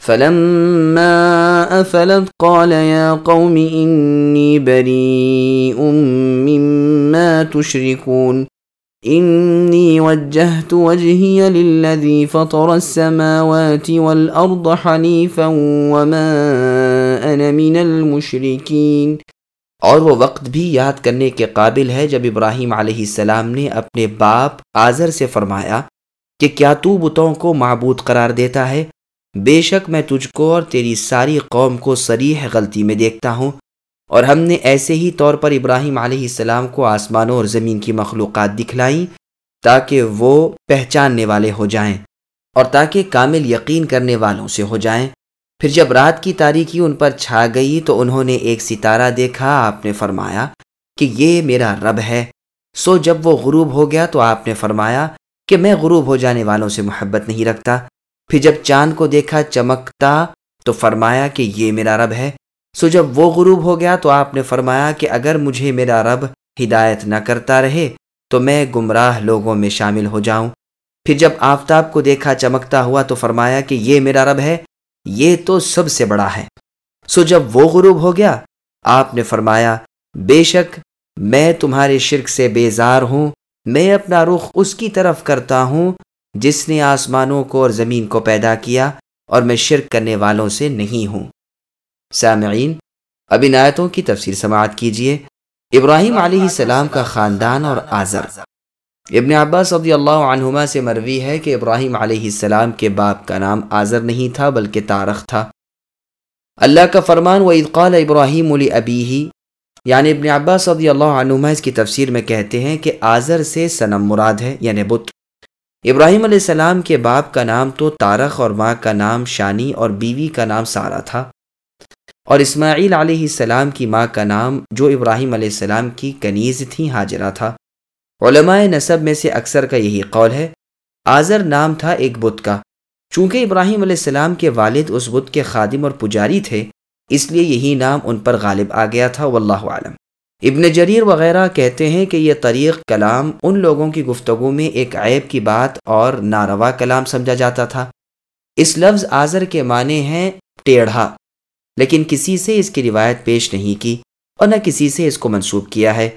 فلما أفلت قال يا قوم إني بريء مما تشركون. إني وجهت وجهي للذي فطر السماوات والأرض حنيفا وما أنا من المشركين. اور وہ وقت بھی یاد کرنے کے قابل ہے جب ابراہیم علیہ السلام نے اپنے باپ آزر سے فرمایا کہ کیا تو بتوں کو معبود قرار دیتا ہے؟ بے شک میں تجھ کو اور تیری ساری قوم کو سریح غلطی میں دیکھتا ہوں۔ اور ہم نے ایسے ہی طور پر ابراہیم علیہ السلام کو آسمانوں اور زمین کی مخلوقات دکھلائیں تاکہ وہ پہچاننے والے ہو جائیں اور تاکہ کامل یقین کرنے والوں سے ہو جائیں۔ پھر جب رات کی تاریکی ان پر چھا گئی تو انہوں نے ایک ستارہ دیکھا۔ آپ نے فرمایا کہ یہ میرا رب ہے۔ سو جب وہ غروب ہو گیا تو آپ نے فرمایا کہ میں غروب ہو جانے والوں سے محبت نہیں رکھتا۔ پھر جب چاند کو دیکھا چمکتا تو فرمایا کہ یہ میرا رب ہے۔ سو جب وہ غروب ہو گیا تو آپ نے فرمایا کہ اگر مجھے میرا رب ہدایت نہ کرتا رہے تو میں گمراہ لوگوں میں شامل ہو جاؤں۔ پھر جب آفتاب کو دیکھا چمکتا ہوا تو فرمایا کہ یہ میرا رب ہے، یہ تو سب سے بڑا ہے۔ سو جب وہ غروب ہو گیا، آپ نے فرمایا، بے شک میں تمہارے شرک سے بیزار ہوں، میں اپنا رخ اس کی طرف کرتا ہوں جس نے آسمانوں کو اور زمین کو پیدا کیا اور میں شرک کرنے والوں سے نہیں ہوں۔ سامعین، اب ان آیتوں کی تفسیر سماعت کیجیے ابراہیم علیہ السلام کا خاندان اور آزر ابن عباس رضی اللہ عنہما سے مروی ہے کہ ابراہیم علیہ السلام کے باپ کا نام آزر نہیں تھا، بلکہ تارخ تھا۔ اللہ کا فرمان و ادقال ابراہیم علی ابی ہی یعنی ابن عباس رضی اللہ عنہما اس کی تفسیر میں کہتے ہیں کہ آزر سے سنم مراد ہے یعنی بت۔ ابراہیم علیہ السلام کے باپ کا نام تو تارخ اور ماں کا نام شانی اور بیوی کا نام سارا تھا۔ اور اسماعیل علیہ السلام کی ماں کا نام جو ابراہیم علیہ السلام کی کنیز تھیں حاجرہ تھا۔ علماء نصب میں سے اکثر کا یہی قول ہے آزر نام تھا ایک بت کا۔ چونکہ ابراہیم علیہ السلام کے والد اس بت کے خادم اور پجاری تھے، اس لیے یہی نام ان پر غالب آ گیا تھا، واللہ عالم ابن جریر وغیرہ کہتے ہیں کہ یہ طریق کلام ان لوگوں کی گفتگو میں ایک عیب کی بات اور ناروا کلام سمجھا جاتا تھا۔ اس لفظ آزر کے معنی ہیں ٹیڑھا، لیکن کسی سے اس کی روایت پیش نہیں کی اور نہ کسی سے اس کو منسوب کیا ہے۔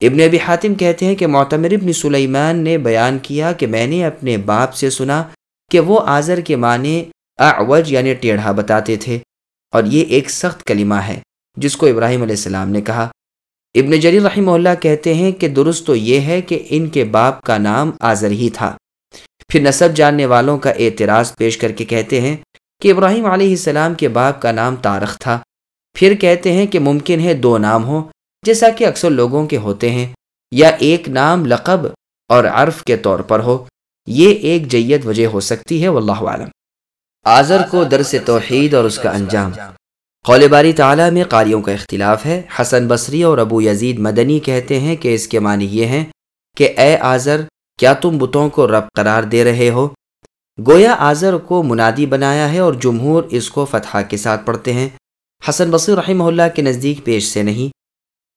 ابن ابی حاتم کہتے ہیں کہ معتمر ابن سلیمان نے بیان کیا کہ میں نے اپنے باپ سے سنا کہ وہ آزر کے معنی اعوج یعنی ٹیڑھا بتاتے تھے اور یہ ایک سخت کلمہ ہے، جس کو ابراہیم علیہ السلام نے کہا۔ ابن جری رحمہ اللہ کہتے ہیں کہ درست تو یہ ہے کہ ان کے باپ کا نام آزر ہی تھا۔ پھر نصب جاننے والوں کا اعتراض پیش کر کے کہتے ہیں کہ ابراہیم علیہ السلام کے باپ کا نام تارخ تھا۔ پھر کہتے ہیں کہ ممکن ہے دو نام ہوں، جیسا کہ اکثر لوگوں کے ہوتے ہیں، یا ایک نام لقب اور عرف کے طور پر ہو۔ یہ ایک جید وجہ ہو سکتی ہے، واللہ عالم آزر کو درس توحید اور اس کا انجام۔ قول باری تعالیٰ میں قاریوں کا اختلاف ہے۔ حسن بصری اور ابو یزید مدنی کہتے ہیں کہ اس کے معنی یہ ہیں کہ اے آزر کیا تم بتوں کو رب قرار دے رہے ہو؟ گویا آزر کو منادی بنایا ہے اور جمہور اس کو فتح کے ساتھ پڑھتے ہیں۔ حسن بصری رحمہ اللہ کے نزدیک پیش سے نہیں۔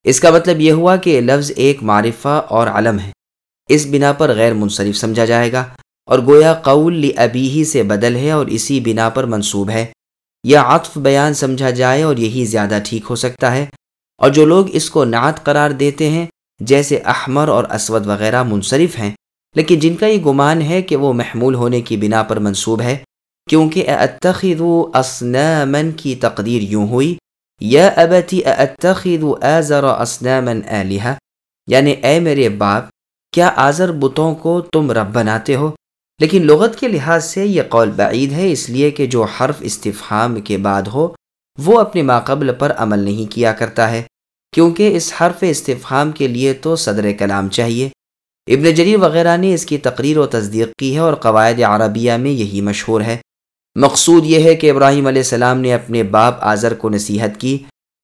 اس کا مطلب یہ ہوا کہ لفظ ایک معرفہ اور علم ہے۔ اس بنا پر غیر منصرف سمجھا جائے گا۔ اور گویا قول لی ابی ہی سے بدل ہے اور اسی بنا پر منصوب ہے۔ یا عطف بیان سمجھا جائے اور یہی زیادہ ٹھیک ہو سکتا ہے۔ اور جو لوگ اس کو نعت قرار دیتے ہیں، جیسے احمر اور اسود وغیرہ منصرف ہیں، لیکن جن کا یہ گمان ہے کہ وہ محمول ہونے کی بنا پر منصوب ہے، کیونکہ اتخذ اسنامن کی تقدیر یوں ہوئی، یا ابتی اتخذ آزر اسنامن آلہہ یعنی اے میرے باپ، کیا آزر بتوں کو تم رب بناتے ہو؟ لیکن لغت کے لحاظ سے یہ قول بعید ہے، اس لیے کہ جو حرف استفہام کے بعد ہو، وہ اپنے ماقبل پر عمل نہیں کیا کرتا ہے، کیونکہ اس حرف استفہام کے لیے تو صدر کلام چاہیے۔ ابن جریر وغیرہ نے اس کی تقریر و تصدیق کی ہے اور قواعد عربیہ میں یہی مشہور ہے۔ مقصود یہ ہے کہ ابراہیم علیہ السلام نے اپنے باپ آذر کو نصیحت کی،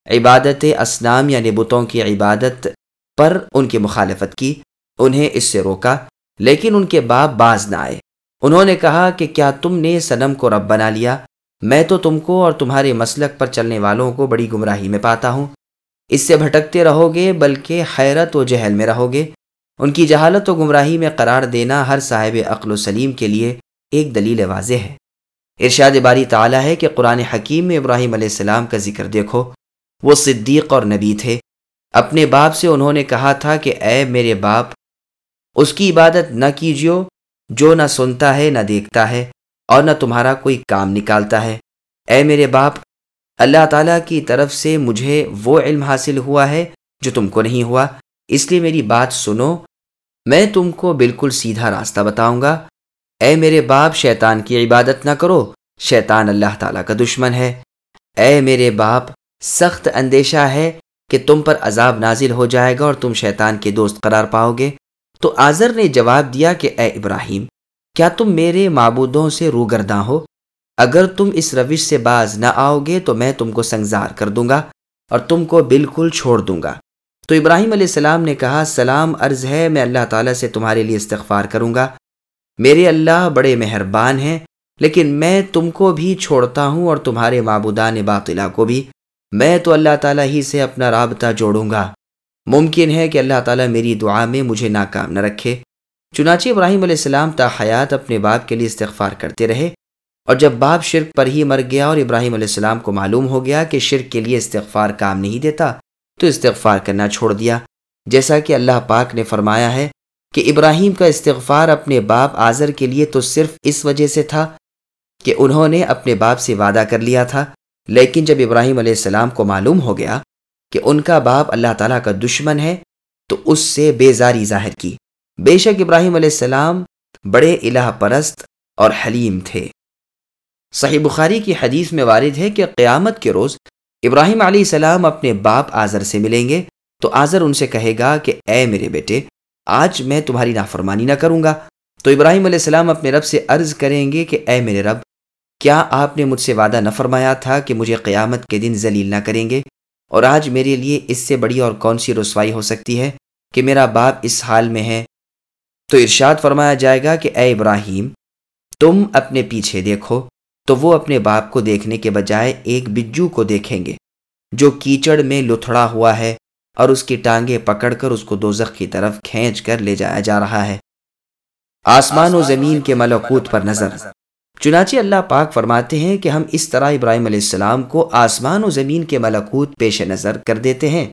عبادت اسلام یعنی بتوں کی عبادت پر ان کی مخالفت کی، انہیں اس سے روکا۔ لیکن ان کے باپ باز نہ آئے۔ انہوں نے کہا کہ کیا تم نے صنم کو رب بنا لیا؟ میں تو تم کو اور تمہارے مسلک پر چلنے والوں کو بڑی گمراہی میں پاتا ہوں۔ اس سے بھٹکتے رہو گے بلکہ حیرت و جہل میں رہو گے ان کی جہالت و گمراہی میں قرار دینا ہر صاحب عقل و سلیم کے لیے ایک دلیل واضح ہے۔ ارشاد باری تعالیٰ ہے کہ قرآن حکیم میں ابراہیم علیہ السلام کا ذکر دیکھو۔ وہ صدیق اور نبی تھے۔ اپنے باپ سے انہوں نے کہا تھا کہ اے میرے باپ اس کی عبادت نہ کیجیو، جو نہ سنتا ہے، نہ دیکھتا ہے، اور نہ تمہارا کوئی کام نکالتا ہے۔ اے میرے باپ، اللہ تعالیٰ کی طرف سے مجھے وہ علم حاصل ہوا ہے جو تم کو نہیں ہوا۔ اس لیے میری بات سنو۔ میں تم کو بالکل سیدھا راستہ بتاؤں گا۔ اے میرے باپ، شیطان کی عبادت نہ کرو۔ شیطان اللہ تعالیٰ کا دشمن ہے۔ اے میرے باپ، سخت اندیشہ ہے کہ تم پر عذاب نازل ہو جائے گا اور تم شیطان کے دوست قرار پاؤ گے۔ تو آذر نے جواب دیا کہ اے ابراہیم، کیا تم میرے معبودوں سے روگرداں ہو؟ اگر تم اس روش سے باز نہ آؤ گے تو میں تم کو سنگزار کر دوں گا اور تم کو بالکل چھوڑ دوں گا۔ تو ابراہیم علیہ السلام نے کہا، سلام عرض ہے، میں اللہ تعالیٰ سے تمہارے لیے استغفار کروں گا۔ میرے اللہ بڑے مہربان ہیں، لیکن میں تم کو بھی چھوڑتا ہوں اور تمہارے معبودان باطلا کو بھی۔ میں تو اللہ تعالیٰ ہی سے اپنا رابطہ جوڑوں گا۔ ممکن ہے کہ اللہ تعالیٰ میری دعا میں مجھے ناکام نہ رکھے۔ چنانچہ ابراہیم علیہ السلام تا حیات اپنے باپ کے لیے استغفار کرتے رہے اور جب باپ شرک پر ہی مر گیا اور ابراہیم علیہ السلام کو معلوم ہو گیا کہ شرک کے لیے استغفار کام نہیں دیتا، تو استغفار کرنا چھوڑ دیا۔ جیسا کہ اللہ پاک نے فرمایا ہے کہ ابراہیم کا استغفار اپنے باپ آزر کے لیے تو صرف اس وجہ سے تھا کہ انہوں نے اپنے باپ سے وعدہ کر لیا تھا، لیکن جب ابراہیم علیہ السلام کو معلوم ہو گیا کہ ان کا باپ اللہ تعالیٰ کا دشمن ہے، تو اس سے بیزاری ظاہر کی۔ بے شک ابراہیم علیہ السلام بڑے الہ پرست اور حلیم تھے۔ صحیح بخاری کی حدیث میں وارد ہے کہ قیامت کے روز ابراہیم علیہ السلام اپنے باپ آذر سے ملیں گے، تو آذر ان سے کہے گا کہ اے میرے بیٹے، آج میں تمہاری نافرمانی نہ کروں گا۔ تو ابراہیم علیہ السلام اپنے رب سے عرض کریں گے کہ اے میرے رب، کیا آپ نے مجھ سے وعدہ نہ فرمایا تھا کہ مجھے قیامت کے دن ذلیل نہ کریں گے؟ اور آج میرے لیے اس سے بڑی اور کون سی رسوائی ہو سکتی ہے کہ میرا باپ اس حال میں ہے؟ تو ارشاد فرمایا جائے گا کہ اے ابراہیم تم اپنے پیچھے دیکھو تو وہ اپنے باپ کو دیکھنے کے بجائے ایک بجو کو دیکھیں گے جو کیچڑ میں لتھڑا ہوا ہے اور اس کی ٹانگیں پکڑ کر اس کو دوزخ کی طرف کھینچ کر لے جایا جا رہا ہے۔ آسمان و زمین کے ملکوت پر نظر۔ چنانچہ اللہ پاک فرماتے ہیں کہ ہم اس طرح ابراہیم علیہ السلام کو آسمان و زمین کے ملکوت پیش نظر کر دیتے ہیں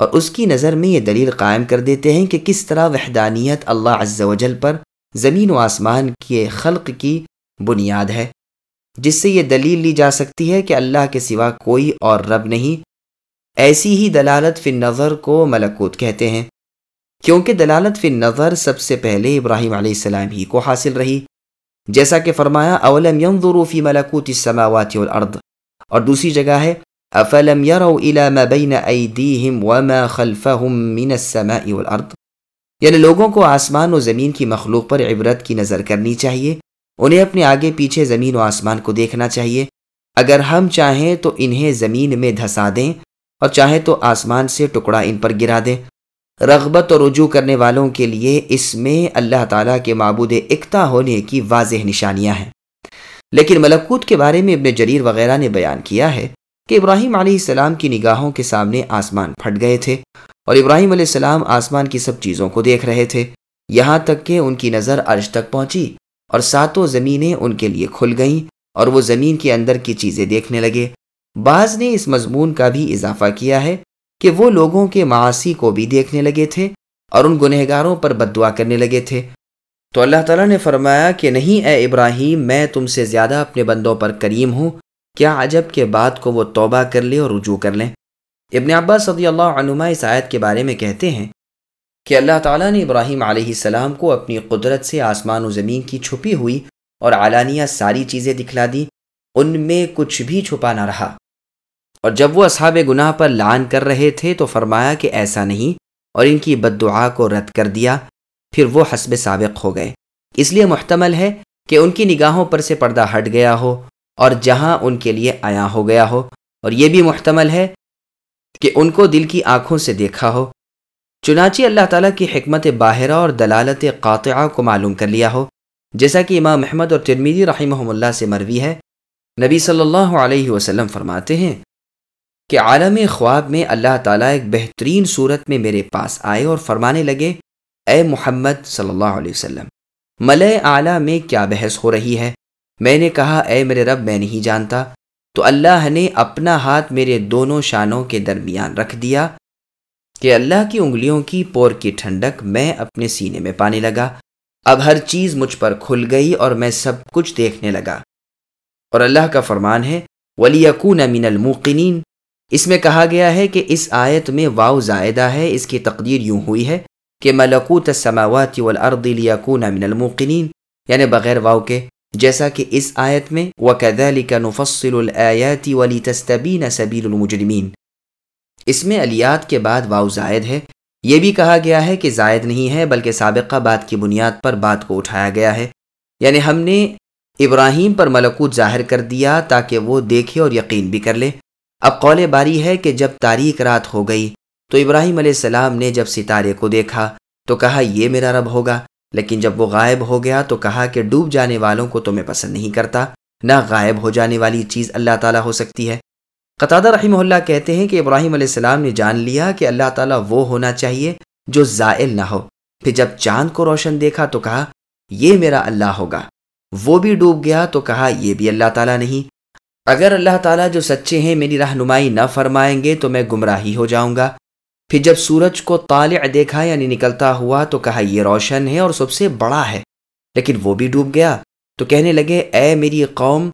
اور اس کی نظر میں یہ دلیل قائم کر دیتے ہیں کہ کس طرح وحدانیت اللہ عز و جل پر زمین و آسمان کے خلق کی بنیاد ہے، جس سے یہ دلیل لی جا سکتی ہے کہ اللہ کے سوا کوئی اور رب نہیں۔ ایسی ہی دلالت فی نظر کو ملکوت کہتے ہیں، کیونکہ دلالت فی نظر سب سے پہلے ابراہیم علیہ السلام ہی کو حاصل رہی۔ جیسا کہ فرمایا، اولم ينظروا في ملكوت السماوات والارض؟ اور دوسری جگہ ہے، افلم يروا الى ما بين ايديهم وما خلفهم من السماء والارض؟ یعنی لوگوں کو آسمان و زمین کی مخلوق پر عبرت کی نظر کرنی چاہیے، انہیں اپنے آگے پیچھے زمین و آسمان کو دیکھنا چاہیے۔ اگر ہم چاہیں تو انہیں زمین میں دھسا دیں اور چاہیں تو آسمان سے ٹکڑا ان پر گرا دیں۔ رغبت اور رجوع کرنے والوں کے لیے اس میں اللہ تعالیٰ کے معبود اکتا ہونے کی واضح نشانیاں ہیں۔ لیکن ملکوت کے بارے میں ابن جریر وغیرہ نے بیان کیا ہے کہ ابراہیم علیہ السلام کی نگاہوں کے سامنے آسمان پھٹ گئے تھے اور ابراہیم علیہ السلام آسمان کی سب چیزوں کو دیکھ رہے تھے۔ یہاں تک کہ ان کی نظر عرش تک پہنچی اور ساتوں زمینیں ان کے لیے کھل گئیں اور وہ زمین کے اندر کی چیزیں دیکھنے لگے۔ بعض نے اس مضمون کا بھی اضافہ کیا ہے کہ وہ لوگوں کے معاشی کو بھی دیکھنے لگے تھے اور ان گنہگاروں پر بد دعا کرنے لگے تھے۔ تو اللہ تعالیٰ نے فرمایا کہ نہیں، اے ابراہیم، میں تم سے زیادہ اپنے بندوں پر کریم ہوں۔ کیا عجب کے بعد کو وہ توبہ کر لے اور رجوع کر لیں۔ ابن عباس صدی اللہ عنما اس آیت کے بارے میں کہتے ہیں کہ اللہ تعالیٰ نے ابراہیم علیہ السلام کو اپنی قدرت سے آسمان و زمین کی چھپی ہوئی اور علانیہ ساری چیزیں دکھلا دی ان میں کچھ بھی چھپا نہ رہا۔ اور جب وہ اصحاب گناہ پر لان کر رہے تھے تو فرمایا کہ ایسا نہیں، اور ان کی بد دعا کو رد کر دیا، پھر وہ حسب سابق ہو گئے۔ اس لیے محتمل ہے کہ ان کی نگاہوں پر سے پردہ ہٹ گیا ہو، اور جہاں ان کے لیے آیا ہو گیا ہو۔ اور یہ بھی محتمل ہے کہ ان کو دل کی آنکھوں سے دیکھا ہو۔ چنانچہ اللہ تعالیٰ کی حکمت باہرہ اور دلالت قاطعہ کو معلوم کر لیا ہو، جیسا کہ امام محمد اور ترمیدی رحمہ اللہ سے مروی ہے۔ نبی صلی اللہ علیہ وسلم فرماتے ہیں کہ عالم خواب میں اللہ تعالیٰ ایک بہترین صورت میں میرے پاس آئے اور فرمانے لگے، اے محمد صلی اللہ علیہ وسلم ملئے اعلیٰ میں کیا بحث ہو رہی ہے؟ میں نے کہا، اے میرے رب، میں نہیں جانتا۔ تو اللہ نے اپنا ہاتھ میرے دونوں شانوں کے درمیان رکھ دیا کہ اللہ کی انگلیوں کی پور کی ٹھنڈک میں اپنے سینے میں پانے لگا۔ اب ہر چیز مجھ پر کھل گئی اور میں سب کچھ دیکھنے لگا۔ اور اللہ کا فرمان ہے ولی من الموقنین اس میں کہا گیا ہے کہ اس آیت میں واؤ زائدہ ہے، اس کی تقدیر یوں ہوئی ہے کہ ملکوت السماوات والارض لیکون من الموقنین یعنی بغیر واؤ کے، جیسا کہ اس آیت میں وَكَذَلِكَ نُفَصِّلُ الْآيَاتِ وَلِتَسْتَبِينَ سَبِيلُ الْمُجْرِمِينَ اس میں علیات کے بعد واؤ زائد ہے۔ یہ بھی کہا گیا ہے کہ زائد نہیں ہے، بلکہ سابقہ بات کی بنیاد پر بات کو اٹھایا گیا ہے۔ یعنی ہم نے ابراہیم پر ملکوت ظاہر کر دیا تاکہ وہ دیکھے اور یقین بھی کر لے۔ اب قول باری ہے کہ جب تاریخ رات ہو گئی تو ابراہیم علیہ السلام نے جب ستارے کو دیکھا تو کہا، یہ میرا رب ہوگا۔ لیکن جب وہ غائب ہو گیا تو کہا کہ ڈوب جانے والوں کو تو میں پسند نہیں کرتا۔ نہ غائب ہو جانے والی چیز اللہ تعالیٰ ہو سکتی ہے۔ قطع رحمہ اللہ کہتے ہیں کہ ابراہیم علیہ السلام نے جان لیا کہ اللہ تعالیٰ وہ ہونا چاہیے جو زائل نہ ہو۔ پھر جب چاند کو روشن دیکھا تو کہا، یہ میرا اللہ ہوگا۔ وہ بھی ڈوب گیا تو کہا، یہ بھی اللہ تعالیٰ نہیں۔ اگر اللہ تعالیٰ جو سچے ہیں میری رہنمائی نہ فرمائیں گے تو میں گمراہی ہو جاؤں گا۔ پھر جب سورج کو طالع دیکھا یعنی نکلتا ہوا تو کہا، یہ روشن ہے اور سب سے بڑا ہے۔ لیکن وہ بھی ڈوب گیا۔ تو کہنے لگے، اے میری قوم،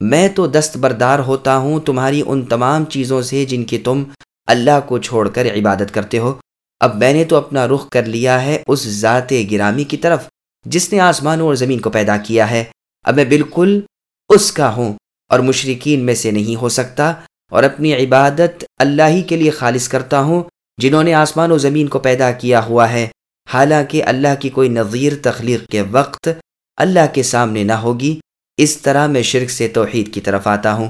میں تو دست بردار ہوتا ہوں، تمہاری ان تمام چیزوں سے جن کی تم اللہ کو چھوڑ کر عبادت کرتے ہو۔ اب میں نے تو اپنا رخ کر لیا ہے اس ذات گرامی کی طرف، جس نے آسمانوں اور زمین کو پیدا کیا ہے۔ اب میں بالکل اس کا ہوں۔ اور مشرقین میں سے نہیں ہو سکتا اور اپنی عبادت اللہ ہی کے لیے خالص کرتا ہوں، جنہوں نے آسمان و زمین کو پیدا کیا ہوا ہے۔ حالانکہ اللہ کی کوئی نظیر تخلیق کے وقت اللہ کے سامنے نہ ہوگی، اس طرح میں شرک سے توحید کی طرف آتا ہوں۔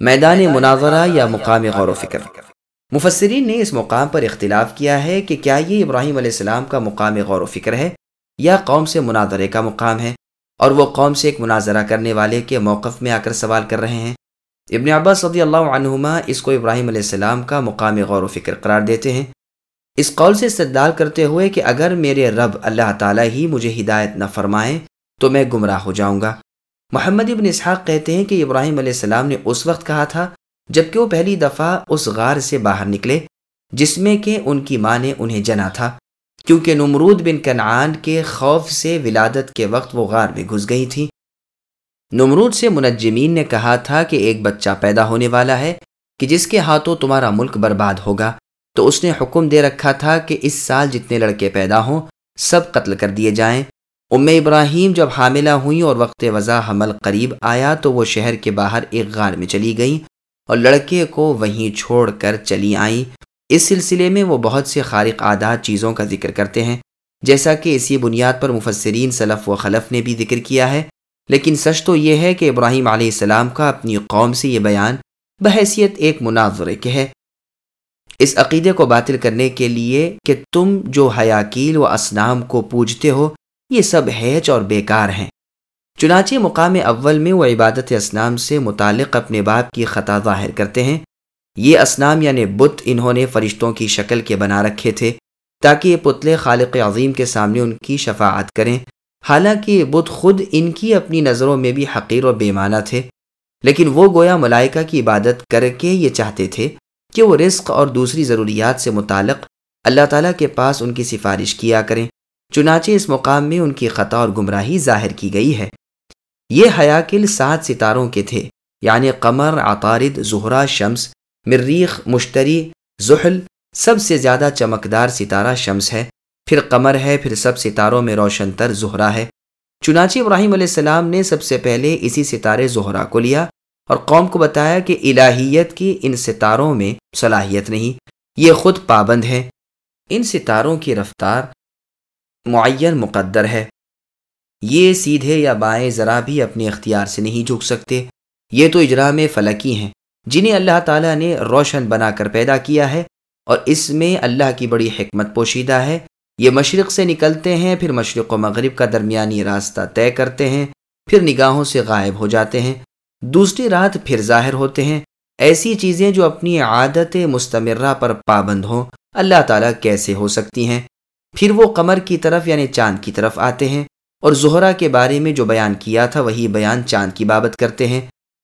میدان مناظرہ یا مقام غور و فکر۔ مفسرین نے اس مقام پر اختلاف کیا ہے کہ کیا یہ ابراہیم علیہ السلام کا مقام غور و فکر ہے یا قوم سے مناظرے کا مقام ہے۔ اور وہ قوم سے ایک مناظرہ کرنے والے کے موقف میں آ کر سوال کر رہے ہیں۔ ابن عباس صدی اللہ عنہما اس کو ابراہیم علیہ السلام کا مقام غور و فکر قرار دیتے ہیں۔ اس قول سے استدال کرتے ہوئے کہ اگر میرے رب اللہ تعالیٰ ہی مجھے ہدایت نہ فرمائیں تو میں گمراہ ہو جاؤں گا۔ محمد ابن اسحاق کہتے ہیں کہ ابراہیم علیہ السلام نے اس وقت کہا تھا جبکہ وہ پہلی دفعہ اس غار سے باہر نکلے جس میں کہ ان کی ماں نے انہیں جنا تھا۔ کیونکہ نمرود بن کنعان کے خوف سے ولادت کے وقت وہ غار میں گھس گئی تھیں نمرود سے منجمین نے کہا تھا کہ ایک بچہ پیدا ہونے والا ہے کہ جس کے ہاتھوں تمہارا ملک برباد ہوگا۔ تو اس نے حکم دے رکھا تھا کہ اس سال جتنے لڑکے پیدا ہوں، سب قتل کر دیے جائیں۔ ام ابراہیم جب حاملہ ہوئیں اور وقت وضع حمل قریب آیا تو وہ شہر کے باہر ایک غار میں چلی گئیں اور لڑکے کو وہیں چھوڑ کر چلی آئیں۔ اس سلسلے میں وہ بہت سے خارق عادات چیزوں کا ذکر کرتے ہیں، جیسا کہ اسی بنیاد پر مفسرین صلف و خلف نے بھی ذکر کیا ہے۔ لیکن سچ تو یہ ہے کہ ابراہیم علیہ السلام کا اپنی قوم سے یہ بیان بحیثیت ایک مناظرے کے ہے۔ اس عقیدے کو باطل کرنے کے لیے کہ تم جو حیاکیل و اسنام کو پوجتے ہو، یہ سب ہیچ اور بیکار ہیں۔ چنانچہ مقام اول میں وہ عبادت اسنام سے متعلق اپنے باپ کی خطا ظاہر کرتے ہیں۔ یہ اسنام یعنی بت انہوں نے فرشتوں کی شکل کے بنا رکھے تھے تاکہ یہ پتلے خالق عظیم کے سامنے ان کی شفاعت کریں۔ حالانکہ یہ بت خود ان کی اپنی نظروں میں بھی حقیر و بے معنی تھے۔ لیکن وہ گویا ملائکہ کی عبادت کر کے یہ چاہتے تھے کہ وہ رزق اور دوسری ضروریات سے متعلق اللہ تعالیٰ کے پاس ان کی سفارش کیا کریں۔ چنانچہ اس مقام میں ان کی خطا اور گمراہی ظاہر کی گئی ہے۔ یہ حیاکل سات ستاروں کے تھے یعنی قمر، عطارد، زہرا، شمس مریخ مشتری، زحل، سب سے زیادہ چمکدار ستارہ شمس ہے۔ پھر قمر ہے، پھر سب ستاروں میں روشن تر زہرا ہے۔ چنانچہ ابراہیم علیہ السلام نے سب سے پہلے اسی ستارے زہرا کو لیا اور قوم کو بتایا کہ الہیت کی ان ستاروں میں صلاحیت نہیں، یہ خود پابند ہے ان ستاروں کی رفتار معین مقدر ہے۔ یہ سیدھے یا بائیں ذرا بھی اپنے اختیار سے نہیں جھک سکتے۔ یہ تو اجرام فلکی ہیں۔ جنہیں اللہ تعالیٰ نے روشن بنا کر پیدا کیا ہے اور اس میں اللہ کی بڑی حکمت پوشیدہ ہے۔ یہ مشرق سے نکلتے ہیں، پھر مشرق و مغرب کا درمیانی راستہ طے کرتے ہیں، پھر نگاہوں سے غائب ہو جاتے ہیں۔ دوسری رات پھر ظاہر ہوتے ہیں۔ ایسی چیزیں جو اپنی عادت مستمرہ پر پابند ہوں۔ اللہ تعالیٰ کیسے ہو سکتی ہیں؟ پھر وہ قمر کی طرف یعنی چاند کی طرف آتے ہیں اور زہرہ کے بارے میں جو بیان کیا تھا، وہی بیان چاند کی بابت کرتے ہیں۔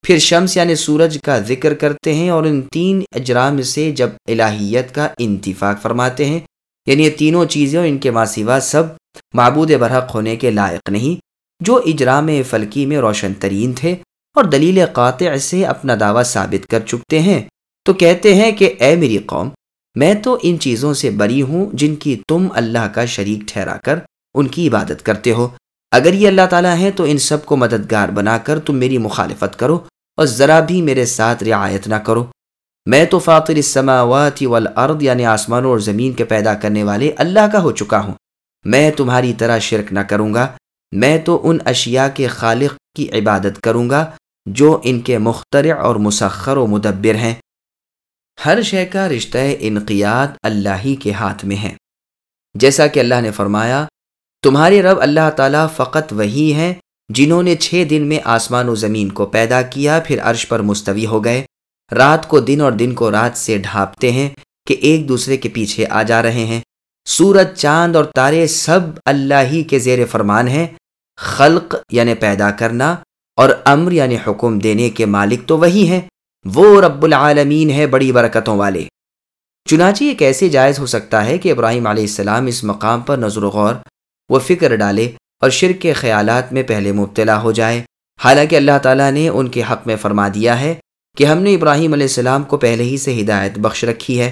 پھر شمس یعنی سورج کا ذکر کرتے ہیں اور ان تین اجرام سے جب الہیت کا انتفاق فرماتے ہیں یعنی یہ تینوں چیزیں ان کے ماسوا سب معبود برحق ہونے کے لائق نہیں، جو اجرام فلکی میں روشن ترین تھے اور دلیل قاطع سے اپنا دعویٰ ثابت کر چکتے ہیں۔ تو کہتے ہیں کہ اے میری قوم، میں تو ان چیزوں سے بری ہوں جن کی تم اللہ کا شریک ٹھہرا کر ان کی عبادت کرتے ہو۔ اگر یہ اللہ تعالیٰ ہیں تو ان سب کو مددگار بنا کر تم میری مخالفت کرو۔ اور ذرا بھی میرے ساتھ رعایت نہ کرو۔ میں تو فاطر السماوات والارض یعنی آسمانوں اور زمین کے پیدا کرنے والے اللہ کا ہو چکا ہوں۔ میں تمہاری طرح شرک نہ کروں گا۔ میں تو ان اشیاء کے خالق کی عبادت کروں گا جو ان کے مخترع اور مسخر و مدبر ہیں۔ ہر شے کا رشتہ انقیاد اللہ ہی کے ہاتھ میں ہے۔ جیسا کہ اللہ نے فرمایا، تمہارے رب اللہ تعالیٰ فقط وہی ہیں جنہوں نے چھ دن میں آسمان و زمین کو پیدا کیا، پھر عرش پر مستوی ہو گئے۔ رات کو دن اور دن کو رات سے ڈھانپتے ہیں کہ ایک دوسرے کے پیچھے آ جا رہے ہیں۔ سورج، چاند اور تارے سب اللہ ہی کے زیر فرمان ہیں۔ خلق یعنی پیدا کرنا اور امر یعنی حکم دینے کے مالک تو وہی ہیں۔ وہ رب العالمین ہے بڑی برکتوں والے۔ چنانچہ یہ کیسے جائز ہو سکتا ہے کہ ابراہیم علیہ السلام اس مقام پر نظر و غور و فکر ڈالے اور شرک کے خیالات میں پہلے مبتلا ہو جائے۔ حالانکہ اللہ تعالیٰ نے ان کے حق میں فرما دیا ہے کہ ہم نے ابراہیم علیہ السلام کو پہلے ہی سے ہدایت بخش رکھی ہے۔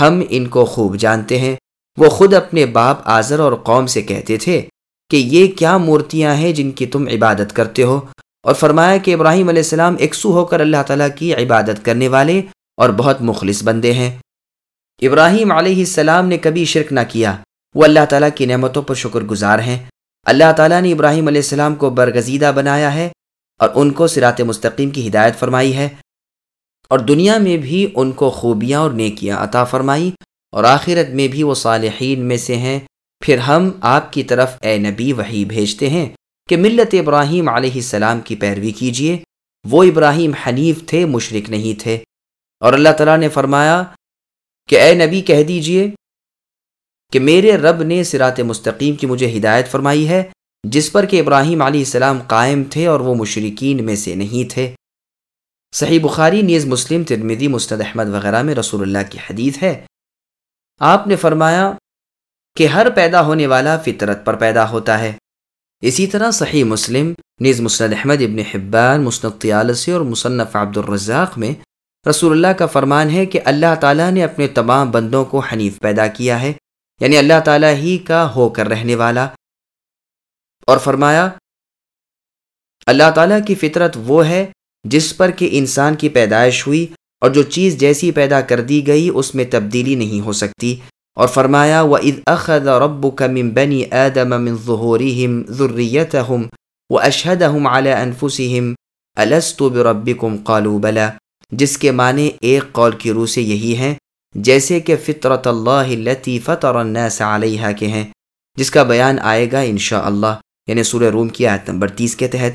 ہم ان کو خوب جانتے ہیں۔ وہ خود اپنے باپ آذر اور قوم سے کہتے تھے کہ یہ کیا مورتیاں ہیں جن کی تم عبادت کرتے ہو؟ اور فرمایا کہ ابراہیم علیہ السلام اکسو ہو کر اللہ تعالیٰ کی عبادت کرنے والے اور بہت مخلص بندے ہیں۔ ابراہیم علیہ السلام نے کبھی شرک نہ کیا۔ وہ اللہ تعالیٰ کی نعمتوں پر شکر گزار ہیں۔ اللہ تعالیٰ نے ابراہیم علیہ السلام کو برگزیدہ بنایا ہے اور ان کو سرات مستقیم کی ہدایت فرمائی ہے۔ اور دنیا میں بھی ان کو خوبیاں اور نیکیاں عطا فرمائی اور آخرت میں بھی وہ صالحین میں سے ہیں۔ پھر ہم آپ کی طرف اے نبی وہی بھیجتے ہیں کہ ملت ابراہیم علیہ السلام کی پیروی کیجیے۔ وہ ابراہیم حنیف تھے مشرق نہیں تھے۔ اور اللہ تعالیٰ نے فرمایا کہ اے نبی کہہ دیجیے کہ میرے رب نے سرات مستقیم کی مجھے ہدایت فرمائی ہے، جس پر کہ ابراہیم علیہ السلام قائم تھے اور وہ مشرقین میں سے نہیں تھے۔ صحیح بخاری، نیز مسلم ترمیدی مستد احمد وغیرہ میں رسول اللہ کی حدیث ہے۔ آپ نے فرمایا کہ ہر پیدا ہونے والا فطرت پر پیدا ہوتا ہے۔ اسی طرح صحیح مسلم، نیز مسند احمد، ابن حبان، مسند طیالسی اور مصنف عبد الرزاق میں رسول اللہ کا فرمان ہے کہ اللہ تعالیٰ نے اپنے تمام بندوں کو حنیف پیدا کیا ہے۔ یعنی اللہ تعالیٰ ہی کا ہو کر رہنے والا۔ اور فرمایا، اللہ تعالیٰ کی فطرت وہ ہے جس پر کہ انسان کی پیدائش ہوئی اور جو چیز جیسی پیدا کر دی گئی اس میں تبدیلی نہیں ہو سکتی۔ اور فرمایا و عید اخد رب من بنی آدم من ظہورہم ذریتہم و اشہدہم علی انفسہم الستو قالوا بلا جس کے معنی ایک قول کی روح سے یہی ہیں جیسے کہ فطرت اللہ التي فطر الناس علیہ کے ہیں، جس کا بیان آئے گا انشاءاللہ یعنی سورہ روم کی آیت نمبر تیس کے تحت۔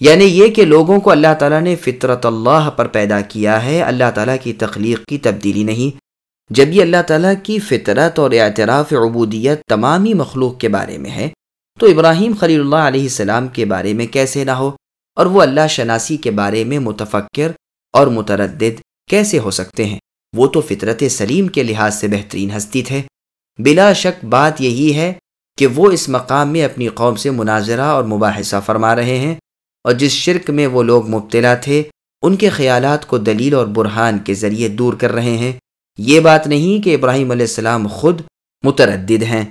یعنی یہ کہ لوگوں کو اللہ تعالیٰ نے فطرت اللہ پر پیدا کیا ہے، اللہ تعالیٰ کی تخلیق کی تبدیلی نہیں۔ جب یہ اللہ تعالیٰ کی فطرت اور اعتراف عبودیت تمامی مخلوق کے بارے میں ہے، تو ابراہیم خلیل اللہ علیہ السلام کے بارے میں کیسے نہ ہو، اور وہ اللہ شناسی کے بارے میں متفکر اور متردد کیسے ہو سکتے ہیں۔ وہ تو فطرت سلیم کے لحاظ سے بہترین ہستی تھے۔ بلا شک بات یہی ہے کہ وہ اس مقام میں اپنی قوم سے مناظرہ اور مباحثہ فرما رہے ہیں اور جس شرک میں وہ لوگ مبتلا تھے، ان کے خیالات کو دلیل اور برہان کے ذریعے دور کر رہے ہیں۔ یہ بات نہیں کہ ابراہیم علیہ السلام خود متردد ہیں۔